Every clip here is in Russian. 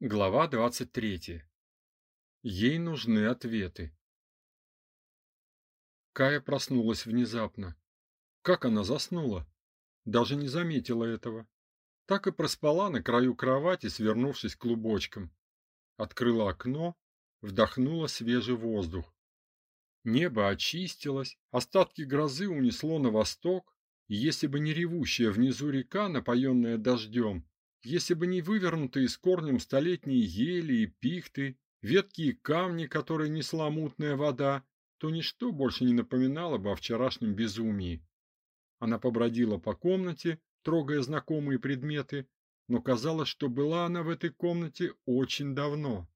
Глава 23. Ей нужны ответы. Кая проснулась внезапно. Как она заснула? Даже не заметила этого. Так и проспала на краю кровати, свернувшись клубочком. Открыла окно, вдохнула свежий воздух. Небо очистилось, остатки грозы унесло на восток, и если бы не ревущая внизу река, напоенная дождем, если бы не вывернутые с корнем столетние ели и пихты, ветки и камни, которые несла мутная вода, то ничто больше не напоминало бы о вчерашнем безумии. Она побродила по комнате, трогая знакомые предметы, но казалось, что была она в этой комнате очень давно.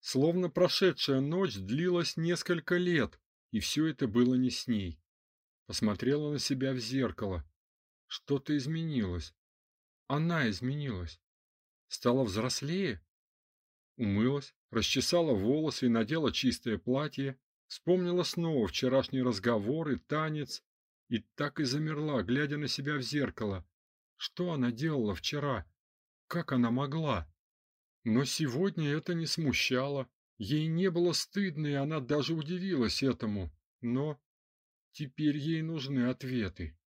Словно прошедшая ночь длилась несколько лет, и все это было не с ней. Посмотрела на себя в зеркало. Что-то изменилось. Она изменилась. Стала взрослее. Умылась, расчесала волосы и надела чистое платье, вспомнила снова вчерашний разговор и танец, и так и замерла, глядя на себя в зеркало. Что она делала вчера? Как она могла? Но сегодня это не смущало. Ей не было стыдно, и она даже удивилась этому. Но теперь ей нужны ответы.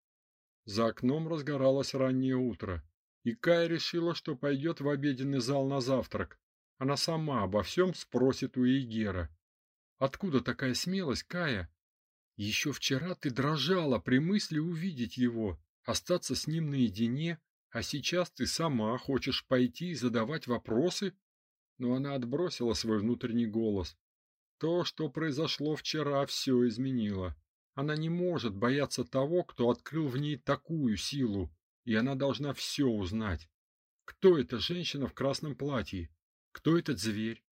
За окном разгоралось раннее утро и Кая решила, что пойдет в обеденный зал на завтрак. Она сама обо всем спросит у Егера. Откуда такая смелость, Кая? Еще вчера ты дрожала при мысли увидеть его, остаться с ним наедине, а сейчас ты сама хочешь пойти и задавать вопросы? Но она отбросила свой внутренний голос. То, что произошло вчера, все изменило. Она не может бояться того, кто открыл в ней такую силу и она должна все узнать. Кто эта женщина в красном платье? Кто этот зверь?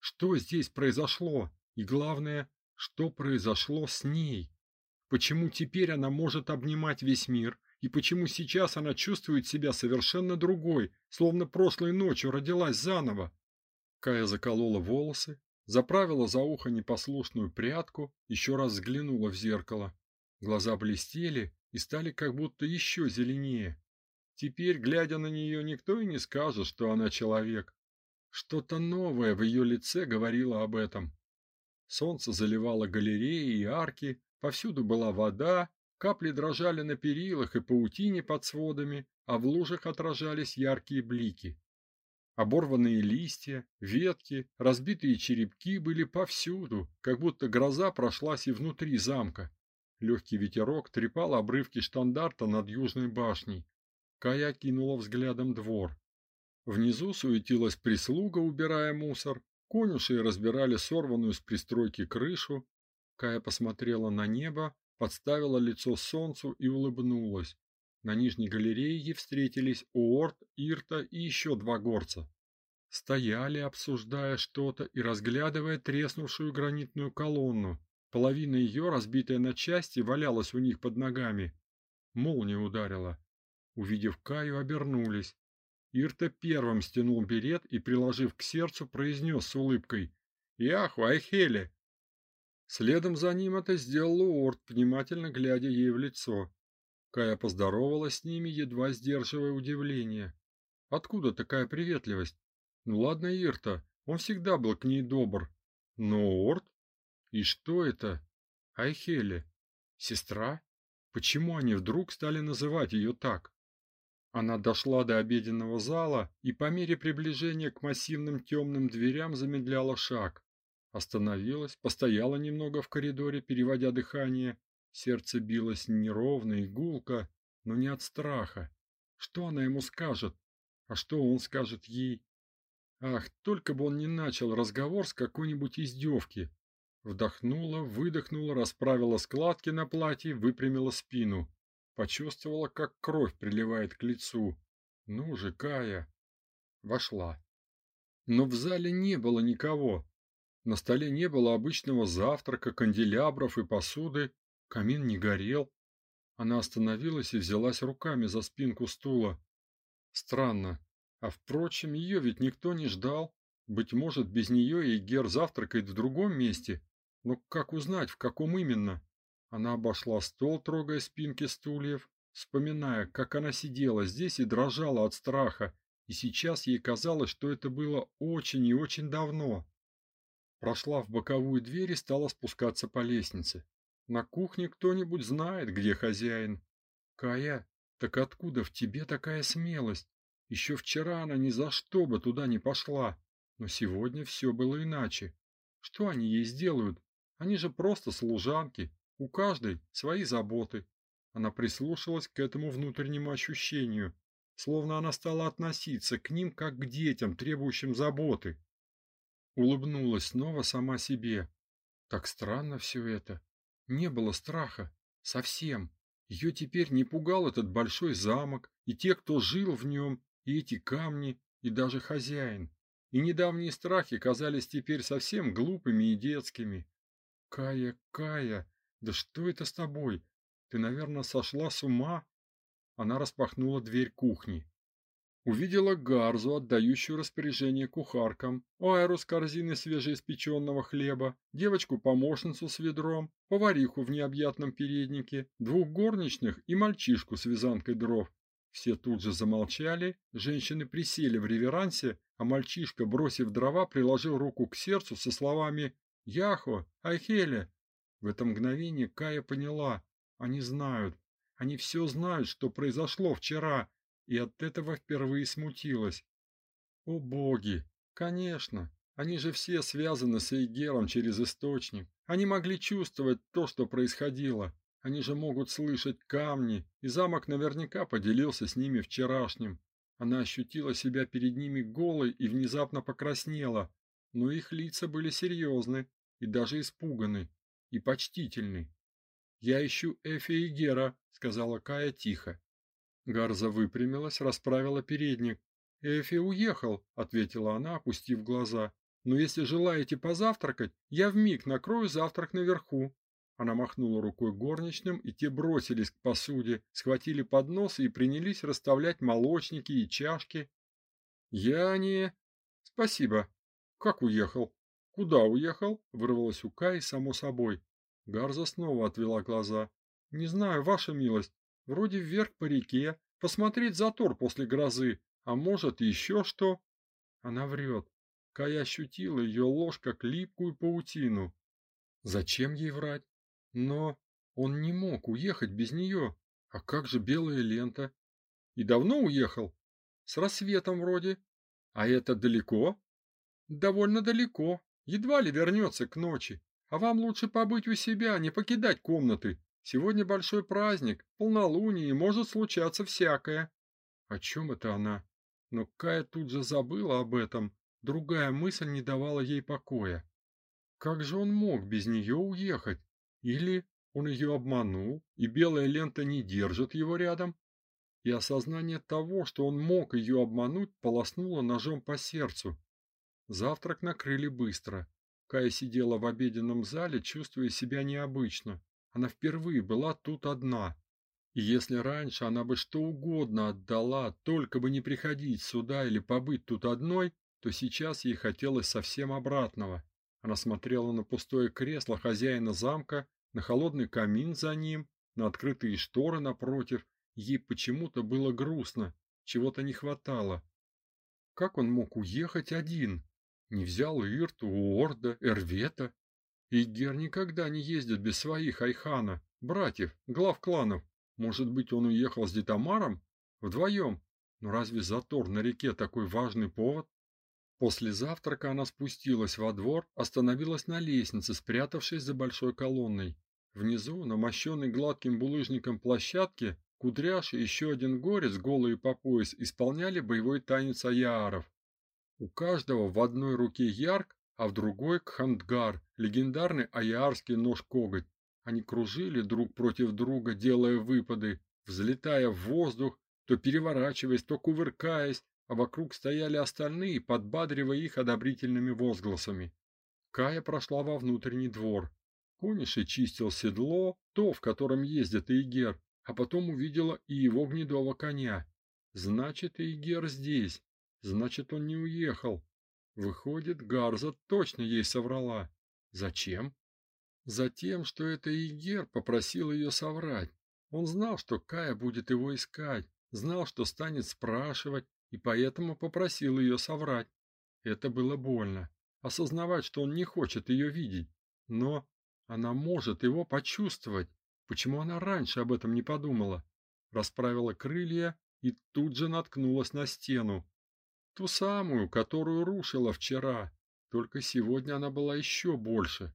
Что здесь произошло? И главное, что произошло с ней? Почему теперь она может обнимать весь мир? И почему сейчас она чувствует себя совершенно другой, словно прошлой ночью родилась заново? Кая заколола волосы, заправила за ухо непослушную прядку, еще раз взглянула в зеркало. Глаза блестели и стали как будто еще зеленее. Теперь, глядя на нее, никто и не скажет, что она человек. Что-то новое в ее лице говорило об этом. Солнце заливало галереи и арки, повсюду была вода, капли дрожали на перилах и паутине под сводами, а в лужах отражались яркие блики. Оборванные листья, ветки, разбитые черепки были повсюду, как будто гроза прошлась и внутри замка. Легкий ветерок трепал обрывки штандарта над южной башней. Кая кинула взглядом двор. Внизу суетилась прислуга, убирая мусор. Конюши разбирали сорванную с пристройки крышу. Кая посмотрела на небо, подставила лицо солнцу и улыбнулась. На нижней галерее ей встретились Уорд, Ирта и еще два горца. Стояли, обсуждая что-то и разглядывая треснувшую гранитную колонну. Половина ее, разбитая на части, валялась у них под ногами. Молния ударила. Увидев Каю, обернулись. Ирта первым стянул берет и, приложив к сердцу, произнес с улыбкой: "Яху, Айхеле". Следом за ним это сделал Уорд, внимательно глядя ей в лицо. Кая поздоровалась с ними, едва сдерживая удивление. Откуда такая приветливость? Ну ладно, Ирта, он всегда был к ней добр. Но Уорд? И что это? Айхеле? Сестра? Почему они вдруг стали называть ее так? Она дошла до обеденного зала и по мере приближения к массивным темным дверям замедляла шаг. Остановилась, постояла немного в коридоре, переводя дыхание. Сердце билось неровно и гулко, но не от страха. Что она ему скажет? А что он скажет ей? Ах, только бы он не начал разговор с какой-нибудь издевки. Вдохнула, выдохнула, расправила складки на платье, выпрямила спину. Почувствовала, как кровь приливает к лицу. Ну же, Кая. Вошла. Но в зале не было никого. На столе не было обычного завтрака, канделябров и посуды, камин не горел. Она остановилась и взялась руками за спинку стула. Странно. А впрочем, ее ведь никто не ждал. Быть может, без нее Гер завтракает в другом месте. Но как узнать, в каком именно? Она обошла стол, трогая спинки стульев, вспоминая, как она сидела здесь и дрожала от страха, и сейчас ей казалось, что это было очень и очень давно. Прошла в боковую дверь и стала спускаться по лестнице. На кухне кто-нибудь знает, где хозяин. Кая, так откуда в тебе такая смелость? Еще вчера она ни за что бы туда не пошла, но сегодня все было иначе. Что они ей сделают? Они же просто служанки, у каждой свои заботы. Она прислушалась к этому внутреннему ощущению, словно она стала относиться к ним как к детям, требующим заботы. Улыбнулась снова сама себе. Так странно все это. Не было страха совсем. Ее теперь не пугал этот большой замок и те, кто жил в нем, и эти камни, и даже хозяин. И недавние страхи казались теперь совсем глупыми и детскими. Кая, Кая, да что это с тобой? Ты, наверное, сошла с ума? Она распахнула дверь кухни. Увидела Гарзу, отдающую распоряжение кухаркам, Айру с корзиной свежеиспеченного хлеба, девочку-помощницу с ведром, повариху в необъятном переднике, двух горничных и мальчишку с вязанкой дров. Все тут же замолчали, женщины присели в реверансе, а мальчишка, бросив дрова, приложил руку к сердцу со словами «Яхо, Айхеле». В это мгновение Кая поняла, они знают, они все знают, что произошло вчера, и от этого впервые смутилась. О боги, конечно, они же все связаны с Эйгером через источник. Они могли чувствовать то, что происходило. Они же могут слышать камни, и замок наверняка поделился с ними вчерашним. Она ощутила себя перед ними голой и внезапно покраснела, но их лица были серьезны и даже испуганы и почтительны. "Я ищу Эфи Ивера", сказала Кая тихо. Гарза выпрямилась, расправила передник. "Эфи уехал", ответила она, опустив глаза. "Но если желаете позавтракать, я вмиг накрою завтрак наверху". Она махнула рукой горничным, и те бросились к посуде, схватили подносы и принялись расставлять молочники и чашки. "Я не Спасибо. Как уехал? Куда уехал?" вырвалось у Каи само собой. Гарза снова отвела глаза. "Не знаю, ваша милость. Вроде вверх по реке, посмотреть затор после грозы, а может, еще что. Она врет. Кая ощутила ее ложь как липкую паутину. Зачем ей врать? Но он не мог уехать без нее. А как же белая лента? И давно уехал? С рассветом вроде. А это далеко? Довольно далеко. Едва ли вернется к ночи. А вам лучше побыть у себя, не покидать комнаты. Сегодня большой праздник, полнолуние, может случаться всякое. О чем это она? Но Кая тут же забыла об этом. Другая мысль не давала ей покоя. Как же он мог без нее уехать? Или он ее обманул, и белая лента не держит его рядом? И осознание того, что он мог ее обмануть, полоснуло ножом по сердцу. Завтрак накрыли быстро. Кая сидела в обеденном зале, чувствуя себя необычно. Она впервые была тут одна. И если раньше она бы что угодно отдала, только бы не приходить сюда или побыть тут одной, то сейчас ей хотелось совсем обратного. Она смотрела на пустое кресло хозяина замка, на холодный камин за ним, на открытые шторы напротив. Ей почему-то было грустно, чего-то не хватало. Как он мог уехать один? Не взял Ирту, Уорда, Эрвета, Игер никогда не ездит без своих Айхана, братьев, глав кланов. Может быть, он уехал с Детамаром? Вдвоем? Но разве затор на реке такой важный повод? После завтрака она спустилась во двор, остановилась на лестнице, спрятавшись за большой колонной. Внизу, на мощенной гладким булыжником площадке, Кудряш и еще один горец, голые по пояс, исполняли боевой танец аяров. У каждого в одной руке ярк, а в другой Кхандгар, легендарный аярский нож-коготь. Они кружили друг против друга, делая выпады, взлетая в воздух, то переворачиваясь, то кувыркаясь, а вокруг стояли остальные, подбадривая их одобрительными возгласами. Кая прошла во внутренний двор. Кониши чистил седло, то, в котором ездит Игер, а потом увидела и его гнедого коня. Значит, Игер здесь. Значит, он не уехал. Выходит, Гарза точно ей соврала. Зачем? Затем, что это Игер попросил ее соврать. Он знал, что Кая будет его искать, знал, что станет спрашивать, и поэтому попросил ее соврать. Это было больно, осознавать, что он не хочет ее видеть, но она может его почувствовать. Почему она раньше об этом не подумала? Расправила крылья и тут же наткнулась на стену. Ту самую, которую рушила вчера, только сегодня она была еще больше.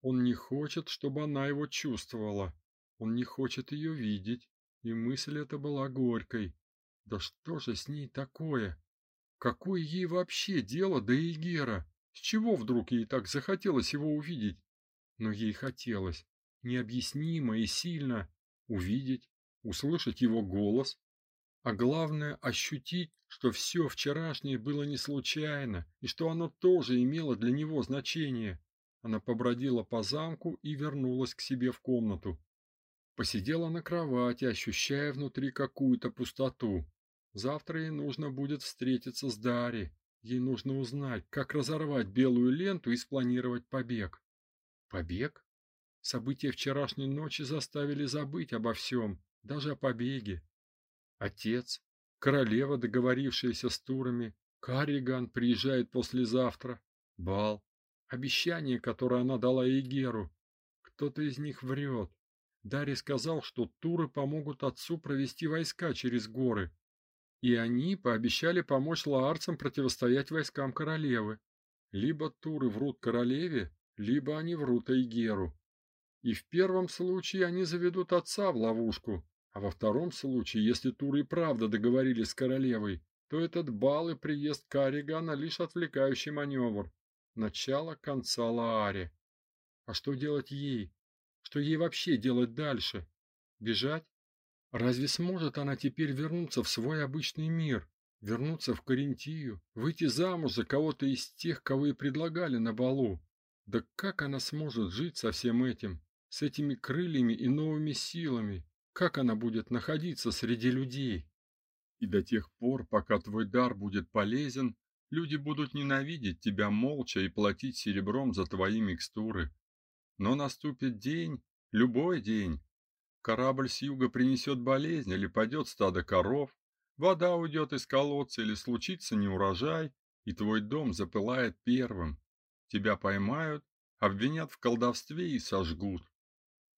Он не хочет, чтобы она его чувствовала. Он не хочет ее видеть, и мысль эта была горькой. Да что же с ней такое? Какое ей вообще дело до Игера? С чего вдруг ей так захотелось его увидеть? Но ей хотелось необъяснимо и сильно увидеть, услышать его голос, а главное ощутить, что все вчерашнее было не случайно и что оно тоже имело для него значение. Она побродила по замку и вернулась к себе в комнату. Посидела на кровати, ощущая внутри какую-то пустоту. Завтра ей нужно будет встретиться с Дари. Ей нужно узнать, как разорвать белую ленту и спланировать побег. Побег? События вчерашней ночи заставили забыть обо всем, даже о побеге. Отец, королева, договорившаяся с турами, Кариган приезжает послезавтра, бал, обещание, которое она дала Егеру. Кто-то из них врет. Дарий сказал, что туры помогут отцу провести войска через горы, и они пообещали помочь лаарцам противостоять войскам королевы. Либо туры врут королеве, либо они врут Эйгеру. И в первом случае они заведут отца в ловушку, а во втором случае, если туры и правда договорились с королевой, то этот бал и приезд Каригана лишь отвлекающий маневр. Начало конца Лааре. А что делать ей? Что ей вообще делать дальше? Бежать? Разве сможет она теперь вернуться в свой обычный мир, вернуться в Карентию, выйти замуж за кого-то из тех, кого и предлагали на балу? Да как она сможет жить со всем этим, с этими крыльями и новыми силами? Как она будет находиться среди людей? И до тех пор, пока твой дар будет полезен, люди будут ненавидеть тебя молча и платить серебром за твои микстуры. Но наступит день, любой день, Корабль с юга принесет болезнь или падет стадо коров, вода уйдет из колодца или случится неурожай, и твой дом запылает первым. Тебя поймают, обвинят в колдовстве и сожгут.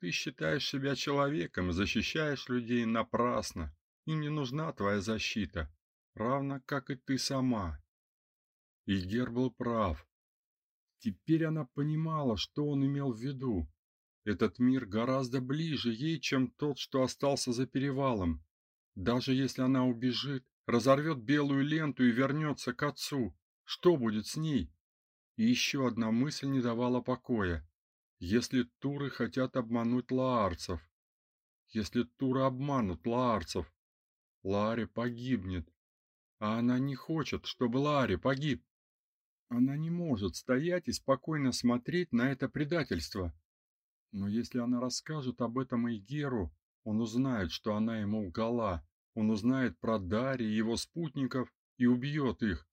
Ты считаешь себя человеком и защищаешь людей напрасно. Им не нужна твоя защита, равно как и ты сама. Игер был прав. Теперь она понимала, что он имел в виду. Этот мир гораздо ближе ей, чем тот, что остался за перевалом. Даже если она убежит, разорвет белую ленту и вернется к отцу, что будет с ней? И еще одна мысль не давала покоя. Если туры хотят обмануть лаарцев, если туры обманут лаарцев, Ларе погибнет. А она не хочет, чтобы Ларе погиб. Она не может стоять и спокойно смотреть на это предательство. Но если она расскажет об этом Игеру, он узнает, что она ему лгала. Он узнает про Дари и его спутников и убьет их.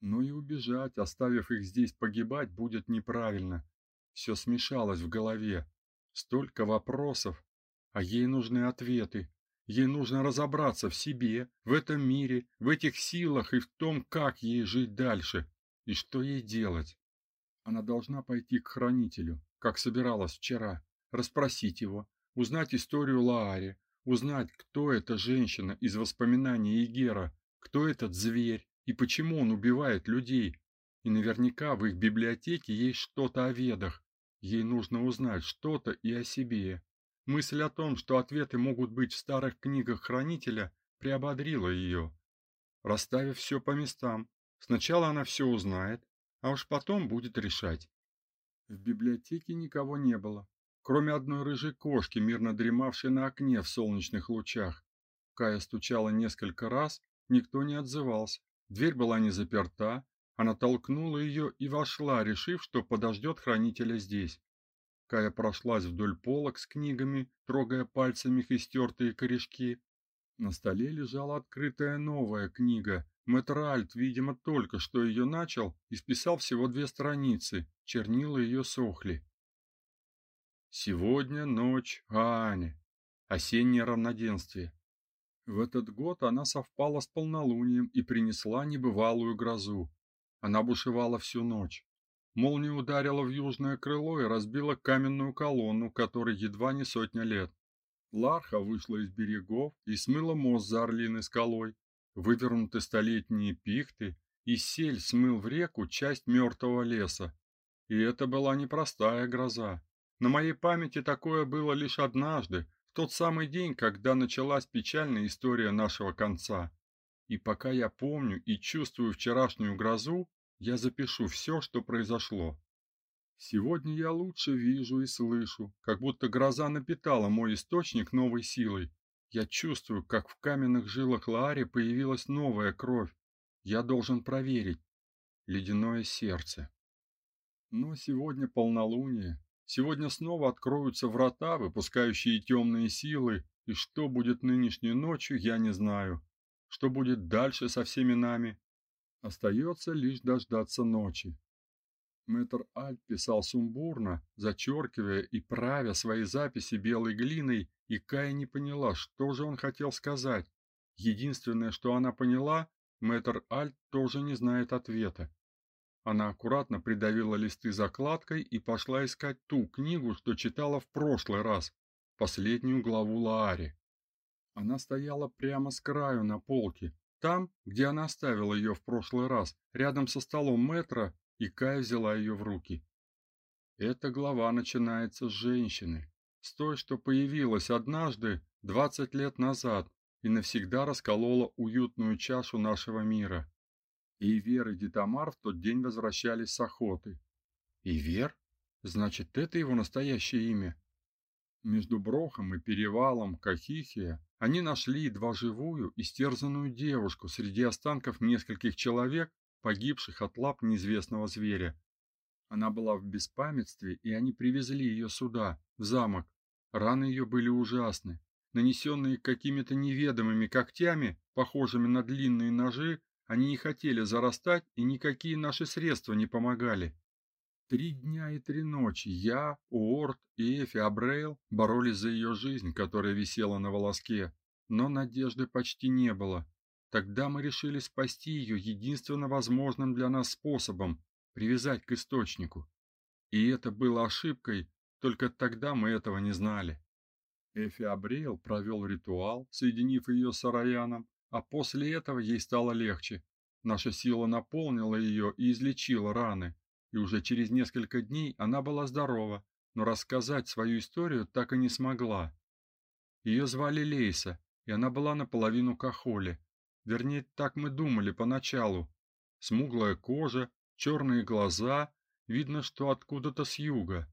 Но и убежать, оставив их здесь погибать, будет неправильно. Все смешалось в голове. Столько вопросов, а ей нужны ответы. Ей нужно разобраться в себе, в этом мире, в этих силах и в том, как ей жить дальше и что ей делать. Она должна пойти к хранителю, как собиралась вчера, расспросить его, узнать историю Лаари, узнать, кто эта женщина из воспоминаний Игера, кто этот зверь и почему он убивает людей. И наверняка в их библиотеке есть что-то о ведах. Ей нужно узнать что-то и о себе. Мысль о том, что ответы могут быть в старых книгах хранителя, приободрила ее. Расставив все по местам, сначала она все узнает, а уж потом будет решать. В библиотеке никого не было, кроме одной рыжей кошки, мирно дремавшей на окне в солнечных лучах. Кая стучала несколько раз, никто не отзывался. Дверь была не заперта, она толкнула ее и вошла, решив, что подождет хранителя здесь. Кая прошлась вдоль полок с книгами, трогая пальцами их истертые корешки. На столе лежала открытая новая книга. Мэтр Альт, видимо, только что ее начал и списал всего две страницы, чернила ее сохли. Сегодня ночь Ани. Осеннее равноденствие. В этот год она совпала с полнолунием и принесла небывалую грозу. Она бушевала всю ночь. Молния ударила в южное крыло и разбила каменную колонну, которой едва не сотня лет. Ларха вышла из берегов и смыла мост за Орлиной скалой. Вывернуты столетние пихты, и сель смыл в реку часть мертвого леса. И это была непростая гроза. На моей памяти такое было лишь однажды, в тот самый день, когда началась печальная история нашего конца. И пока я помню и чувствую вчерашнюю грозу, я запишу все, что произошло. Сегодня я лучше вижу и слышу, как будто гроза напитала мой источник новой силой. Я чувствую, как в каменных жилах Лаари появилась новая кровь. Я должен проверить. Ледяное сердце. Но сегодня полнолуние, Сегодня снова откроются врата, выпускающие темные силы, и что будет нынешней ночью, я не знаю. Что будет дальше со всеми нами? Остается лишь дождаться ночи. Мэтр Альт писал сумбурно, зачеркивая и правя свои записи белой глиной, и Кая не поняла, что же он хотел сказать. Единственное, что она поняла, мэтр Альт тоже не знает ответа. Она аккуратно придавила листы закладкой и пошла искать ту книгу, что читала в прошлый раз, последнюю главу Лаари. Она стояла прямо с краю на полке, там, где она оставила ее в прошлый раз, рядом со столом метра, и Кая взяла ее в руки. Эта глава начинается с женщины, с той, что появилась однажды, двадцать лет назад, и навсегда расколола уютную чашу нашего мира. И Вер и Дитамар в тот день возвращались с охоты. И Вер? Значит, это его настоящее имя. Между Брохом и перевалом Кахихия они нашли едва живую, истерзанную девушку среди останков нескольких человек, погибших от лап неизвестного зверя. Она была в беспамятстве, и они привезли ее сюда, в замок. Раны ее были ужасны. Нанесенные какими-то неведомыми когтями, похожими на длинные ножи, они не хотели зарастать, и никакие наши средства не помогали. Три дня и три ночи я, Уорд и Эфи Абрейл боролись за ее жизнь, которая висела на волоске, но надежды почти не было. Тогда мы решили спасти ее единственно возможным для нас способом привязать к источнику. И это было ошибкой, только тогда мы этого не знали. Эфи Абрейл провел ритуал, соединив ее с Араяном, а после этого ей стало легче. Наша сила наполнила ее и излечила раны, и уже через несколько дней она была здорова, но рассказать свою историю так и не смогла. Ее звали Лейса, и она была наполовину кахоли. Вернее, так мы думали поначалу. Смуглая кожа, черные глаза, видно, что откуда-то с юга.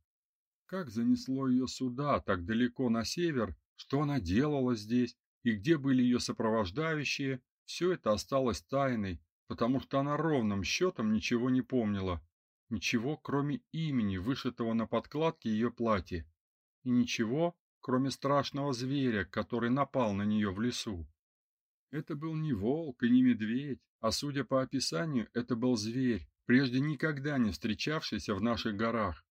Как занесло ее сюда, так далеко на север, что она делала здесь, и где были ее сопровождающие, все это осталось тайной, потому что она ровным счетом ничего не помнила. Ничего, кроме имени, вышитого на подкладке ее платья. И ничего, кроме страшного зверя, который напал на нее в лесу. Это был не волк и не медведь, а, судя по описанию, это был зверь, прежде никогда не встречавшийся в наших горах.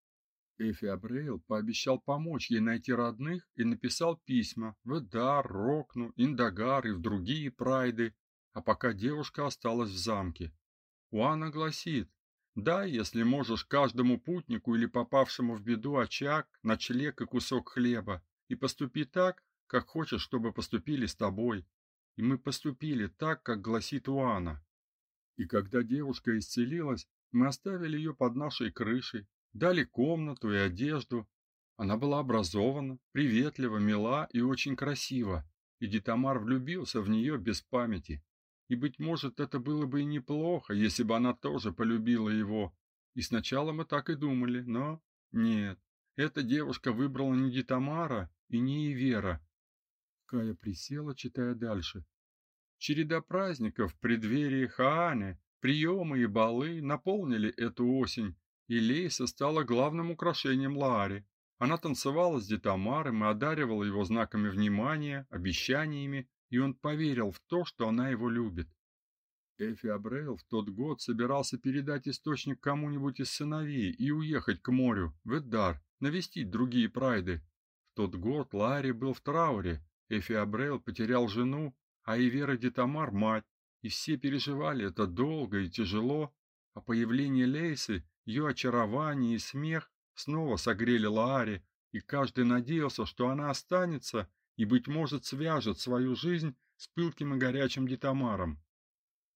Эфи Абрейл пообещал помочь ей найти родных и написал письма в Эдар, Рокну, Индагар и в другие прайды, а пока девушка осталась в замке. Уана гласит: "Дай, если можешь, каждому путнику или попавшему в беду очаг, ночлег и кусок хлеба, и поступи так, как хочешь, чтобы поступили с тобой". И мы поступили так, как гласит Уана. И когда девушка исцелилась, мы оставили ее под нашей крышей, Дали комнату и одежду. Она была образована, приветлива, мила и очень красива. И Дитамар влюбился в нее без памяти. И быть может, это было бы и неплохо, если бы она тоже полюбила его. И сначала мы так и думали, но нет. Эта девушка выбрала не Дитамара и не Ивера. Кая присела, читая дальше. Череда праздников в преддверии Хаане, приемы и балы наполнили эту осень, и Лейса стала главным украшением Лаари. Она танцевала с Дитамаром и одаривала его знаками внимания, обещаниями, и он поверил в то, что она его любит. Эфи Абрейл в тот год собирался передать источник кому-нибудь из сыновей и уехать к морю, в Эдар, навестить другие прайды. В тот год Лаари был в трауре. Эфи Абрейл потерял жену, а Ивер и Дитамар мать, и все переживали это долго и тяжело, а появление Лейсы, ее очарование и смех снова согрели Лаари, и каждый надеялся, что она останется и, быть может, свяжет свою жизнь с пылким и горячим Дитамаром.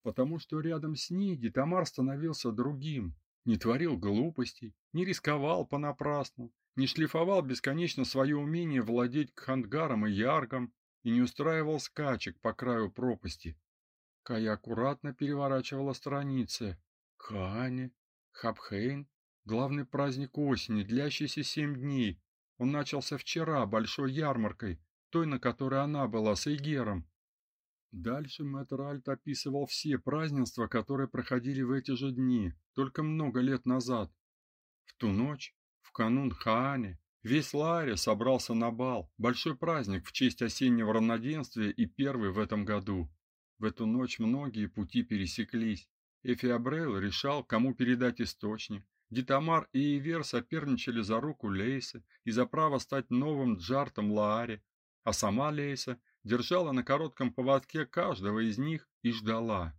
Потому что рядом с ней Дитамар становился другим, не творил глупостей, не рисковал понапрасну, не шлифовал бесконечно свое умение владеть кхангаром и яргом и не устраивал скачек по краю пропасти. Кая аккуратно переворачивала страницы. Хане, Хабхейн, главный праздник осени, длящийся семь дней. Он начался вчера большой ярмаркой, той, на которой она была с Эйгером. Дальше мэтр Альт описывал все празднества, которые проходили в эти же дни, только много лет назад. В ту ночь, в канун Хаане, весь Ларе собрался на бал, большой праздник в честь осеннего равноденствия и первый в этом году. В эту ночь многие пути пересеклись. Эфи Абрейл решал, кому передать источник. Дитамар и Ивер соперничали за руку Лейсы и за право стать новым джартом Лааре, а сама Лейса держала на коротком поводке каждого из них и ждала.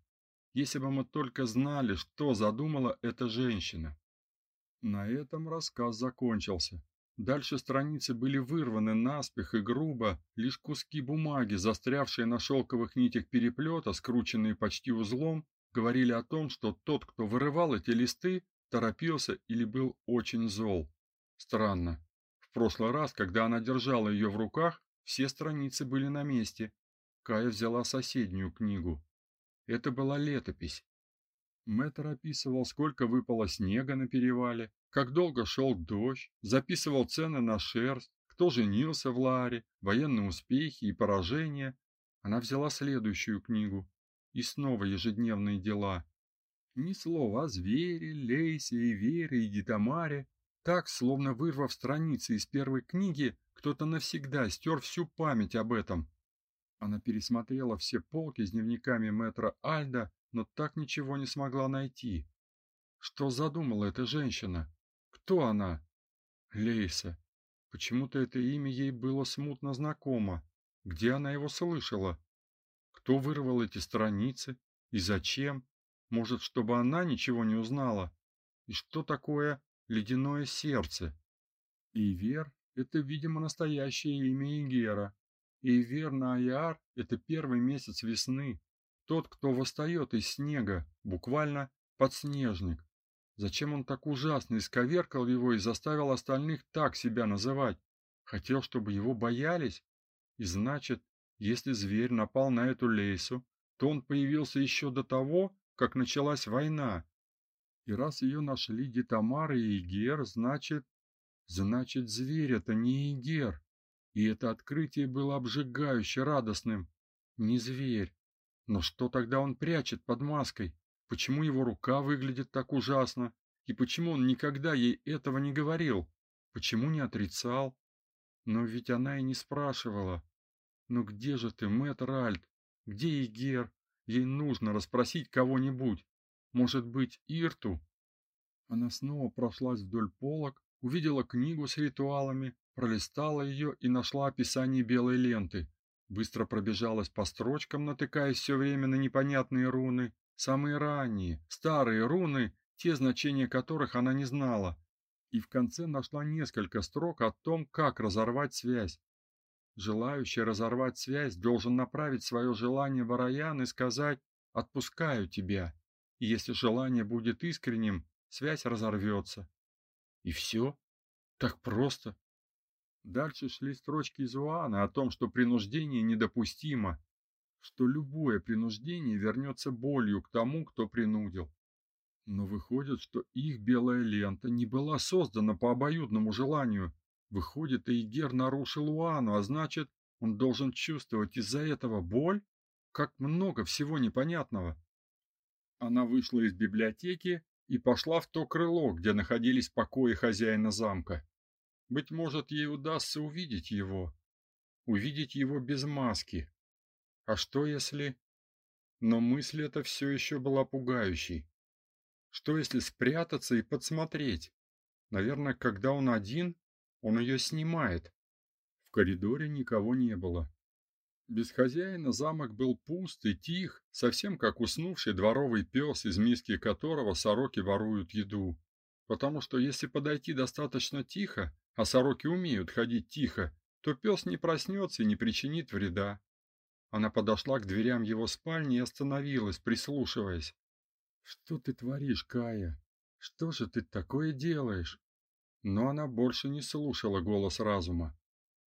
Если бы мы только знали, что задумала эта женщина. На этом рассказ закончился. Дальше страницы были вырваны наспех и грубо, лишь куски бумаги, застрявшие на шелковых нитях переплета, скрученные почти узлом, говорили о том, что тот, кто вырывал эти листы, торопился или был очень зол. Странно. В прошлый раз, когда она держала ее в руках, все страницы были на месте. Кая взяла соседнюю книгу. Это была летопись. Мэтр описывал, сколько выпало снега на перевале, как долго шел дождь, записывал цены на шерсть, кто женился в Ларе, военные успехи и поражения. Она взяла следующую книгу. И снова ежедневные дела. Ни слова о звере, Лейсе и Вере и Дитамаре. Так, словно вырвав страницы из первой книги, кто-то навсегда стер всю память об этом. Она пересмотрела все полки с дневниками мэтра Альда, но так ничего не смогла найти. Что задумала эта женщина? Кто она? Лейса. Почему-то это имя ей было смутно знакомо. Где она его слышала? Кто вырвал эти страницы и зачем? Может, чтобы она ничего не узнала? И что такое ледяное сердце? Ивер это, видимо, настоящее имя Игера. И верно Аяр – это первый месяц весны. Тот, кто восстает из снега, буквально подснежник. Зачем он так ужасно исковеркал его и заставил остальных так себя называть? Хотел, чтобы его боялись? И значит, если зверь напал на эту лейсу, то он появился еще до того, как началась война. И раз ее нашли Дитамар и Игер, значит, Значит, зверь это не Игер. И это открытие было обжигающе радостным. Не зверь. Но что тогда он прячет под маской? Почему его рука выглядит так ужасно? И почему он никогда ей этого не говорил? Почему не отрицал? Но ведь она и не спрашивала. Ну где же ты, мэтр Альт? Где Игер? Ей нужно расспросить кого-нибудь. Может быть, Ирту? Она снова прошлась вдоль полок, увидела книгу с ритуалами, пролистала ее и нашла описание белой ленты. Быстро пробежалась по строчкам, натыкаясь все время на непонятные руны, самые ранние, старые руны, те значения которых она не знала. И в конце нашла несколько строк о том, как разорвать связь. Желающий разорвать связь должен направить свое желание в Араян и сказать «отпускаю тебя». И если желание будет искренним, связь разорвется. И все? Так просто. Дальше шли строчки из Уана о том, что принуждение недопустимо, что любое принуждение вернется болью к тому, кто принудил. Но выходит, что их белая лента не была создана по обоюдному желанию. Выходит, Эйгер нарушил Уану, а значит, он должен чувствовать из-за этого боль? Как много всего непонятного. Она вышла из библиотеки и пошла в то крыло, где находились покои хозяина замка. Быть может, ей удастся увидеть его, увидеть его без маски. А что если... Но мысль эта все еще была пугающей. Что если спрятаться и подсмотреть? Наверное, когда он один, он ее снимает. В коридоре никого не было. Без хозяина замок был пуст и тих, совсем как уснувший дворовый пес, из миски которого сороки воруют еду. Потому что если подойти достаточно тихо, а сороки умеют ходить тихо, то пес не проснется и не причинит вреда. Она подошла к дверям его спальни и остановилась, прислушиваясь. Что ты творишь, Кая? Что же ты такое делаешь? Но она больше не слушала голос разума.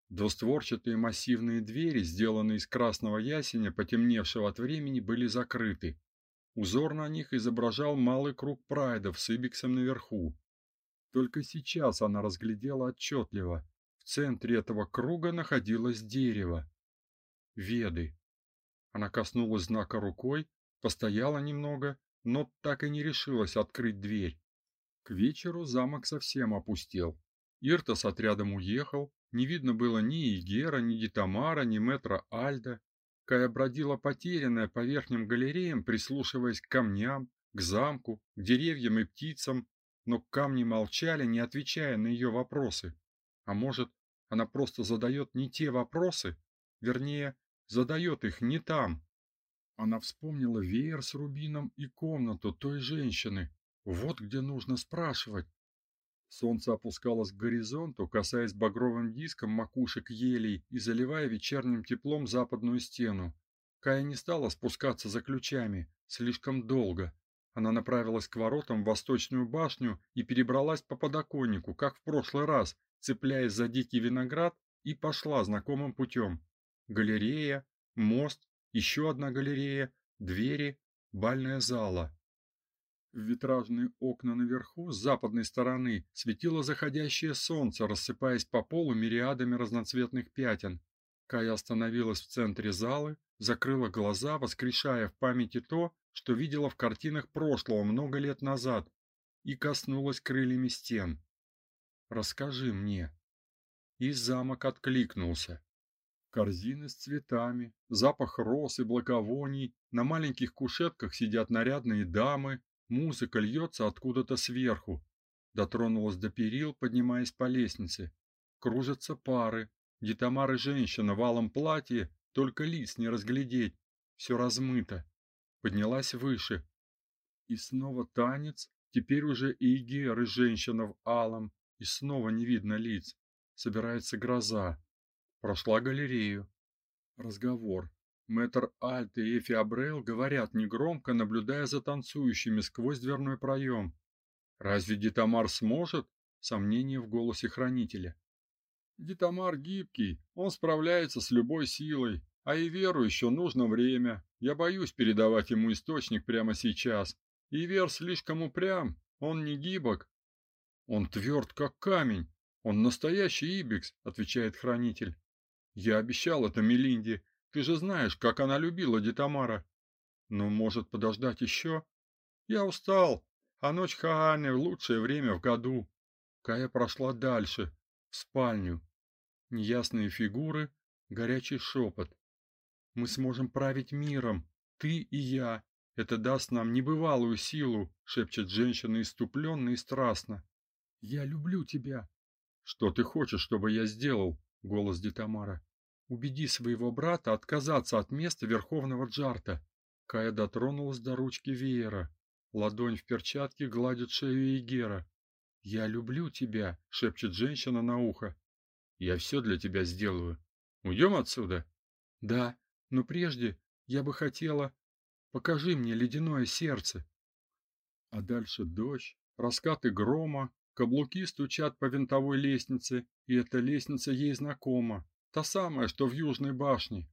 Двустворчатые массивные двери, сделанные из красного ясеня, потемневшего от времени, были закрыты. Узор на них изображал малый круг прайдов с ибиксом наверху. Только сейчас она разглядела отчетливо. В центре этого круга находилось дерево. Веды. Она коснулась знака рукой, постояла немного, но так и не решилась открыть дверь. К вечеру замок совсем опустел. Ирта с отрядом уехал, не видно было ни Игера, ни Дитамара, ни метра Альда. Кая бродила потерянная по верхним галереям, прислушиваясь к камням, к замку, к деревьям и птицам, но камни молчали, не отвечая на ее вопросы. А может, она просто задает не те вопросы, вернее, задает их не там. Она вспомнила веер с рубином и комнату той женщины. Вот где нужно спрашивать. Солнце опускалось к горизонту, касаясь багровым диском макушек елей и заливая вечерним теплом западную стену. Кая не стала спускаться за ключами, слишком долго. Она направилась к воротам в восточную башню и перебралась по подоконнику, как в прошлый раз, цепляясь за дикий виноград, и пошла знакомым путем. Галерея, мост, еще одна галерея, двери, бальная зала. В витражные окна наверху с западной стороны светило заходящее солнце, рассыпаясь по полу мириадами разноцветных пятен. Кая остановилась в центре залы, закрыла глаза, воскрешая в памяти то, что видела в картинах прошлого много лет назад, и коснулась крыльями стен. Расскажи мне. И замок откликнулся. Корзины с цветами, запах роз и благовоний, на маленьких кушетках сидят нарядные дамы, Музыка льется откуда-то сверху. Дотронулась до перил, поднимаясь по лестнице. Кружатся пары. Дитамар и женщина в алом платье, только лиц не разглядеть. Все размыто. Поднялась выше. И снова танец. Теперь уже Ивер, и женщина в алом. И снова не видно лиц. Собирается гроза. Прошла галерею. Разговор. Мэтр Альт и Эфи Абрейл говорят негромко, наблюдая за танцующими сквозь дверной проем. Разве Дитамар сможет? Сомнение в голосе хранителя. Дитамар гибкий, он справляется с любой силой, а и веру еще нужно время. Я боюсь передавать ему источник прямо сейчас. Ивер слишком упрям, он не гибок. Он тверд, как камень. Он настоящий ибикс, отвечает хранитель. Я обещал это Мелинде, ты же знаешь, как она любила Дитамара. Ну, может, подождать еще? Я устал, а ночь Хааны в лучшее время в году. Кая прошла дальше, в спальню. Неясные фигуры, горячий шепот. Мы сможем править миром, ты и я. Это даст нам небывалую силу, шепчет женщина иступленно и страстно. Я люблю тебя. Что ты хочешь, чтобы я сделал? Голос Дитамара. Убеди своего брата отказаться от места верховного джарта. Кая дотронулась до ручки веера. Ладонь в перчатке гладит шею Игера. Я люблю тебя, шепчет женщина на ухо. Я все для тебя сделаю. Уйдем отсюда? Да, но прежде я бы хотела Покажи мне ледяное сердце. А дальше дождь, раскаты грома, каблуки стучат по винтовой лестнице, и эта лестница ей знакома. Та самая, что в южной башне.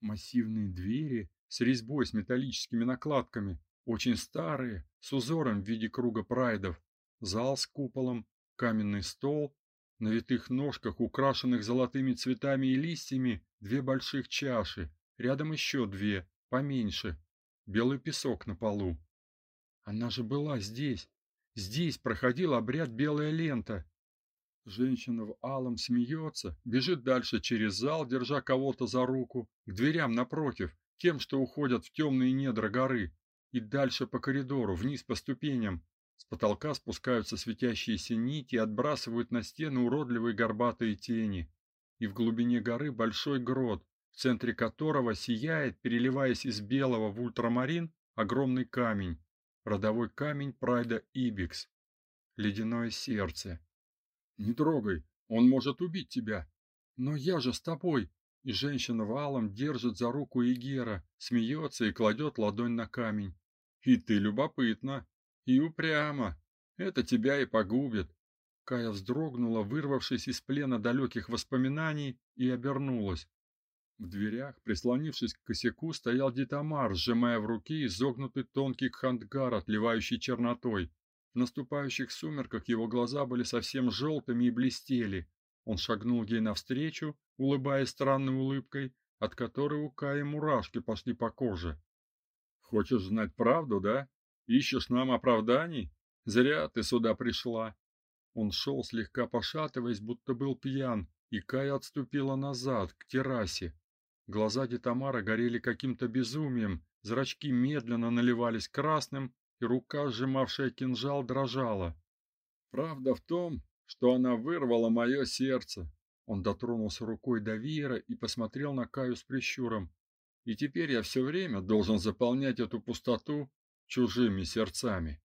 Массивные двери с резьбой с металлическими накладками, очень старые, с узором в виде круга прайдов, зал с куполом, каменный стол, на витых ножках, украшенных золотыми цветами и листьями, две больших чаши, рядом еще две, поменьше, белый песок на полу. Она же была здесь. Здесь проходил обряд белая лента. Женщина в алом смеется, бежит дальше через зал, держа кого-то за руку, к дверям напротив, тем, что уходят в темные недра горы, и дальше по коридору, вниз по ступеням. С потолка спускаются светящиеся нити и отбрасывают на стены уродливые горбатые тени. И в глубине горы большой грот, в центре которого сияет, переливаясь из белого в ультрамарин, огромный камень, родовой камень прайда Ибикс. Ледяное сердце. Не трогай, он может убить тебя. Но я же с тобой. И женщина валом держит за руку Игера, смеется и кладет ладонь на камень. И ты любопытна и упряма. Это тебя и погубит. Кая вздрогнула, вырвавшись из плена далеких воспоминаний, и обернулась. В дверях, прислонившись к косяку, стоял Дитамар, сжимая в руке изогнутый тонкий хандгар, отливающий чернотой. В наступающих сумерках его глаза были совсем желтыми и блестели. Он шагнул ей навстречу, улыбаясь странной улыбкой, от которой у Каи мурашки пошли по коже. Хочешь знать правду, да? Ищешь нам оправданий? Зря ты сюда пришла. Он шел, слегка пошатываясь, будто был пьян, и Кая отступила назад, к террасе. Глаза Детамара горели каким-то безумием, зрачки медленно наливались красным, и рука, сжимавшая кинжал, дрожала. Правда в том, что она вырвала мое сердце. Он дотронулся рукой до веера и посмотрел на Каю с прищуром. И теперь я все время должен заполнять эту пустоту чужими сердцами.